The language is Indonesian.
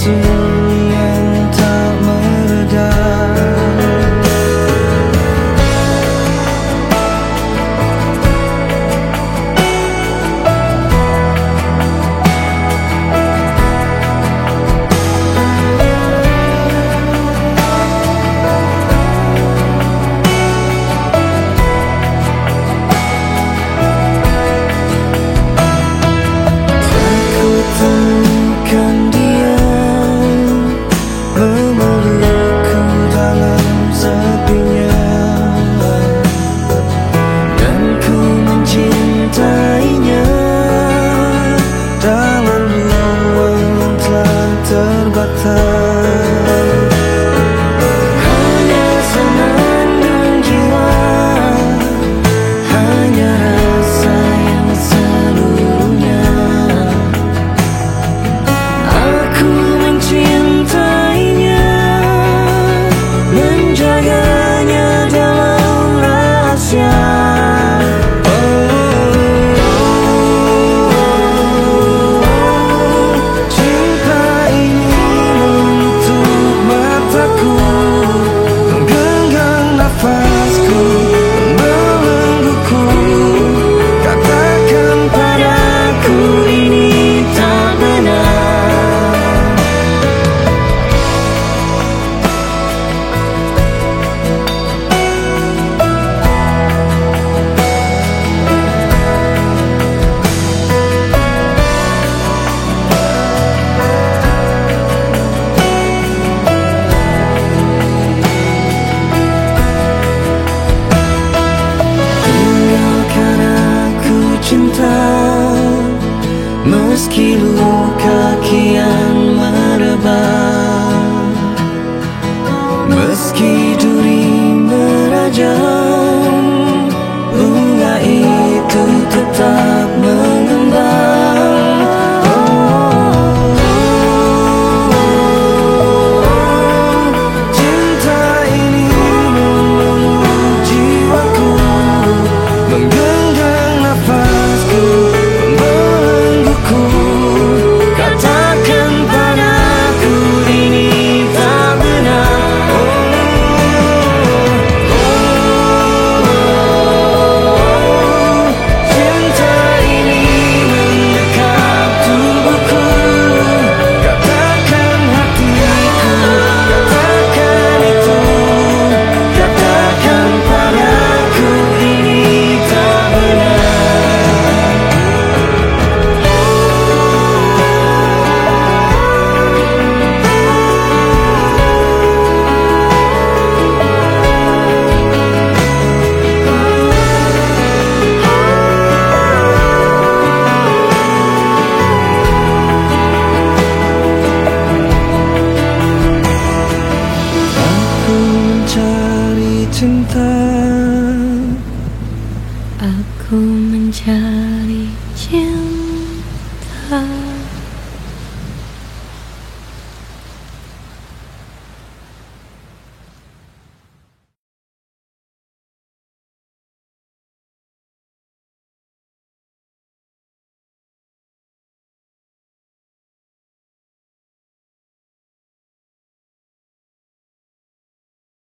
kasih yang tak meredah. just keep 我们家里见。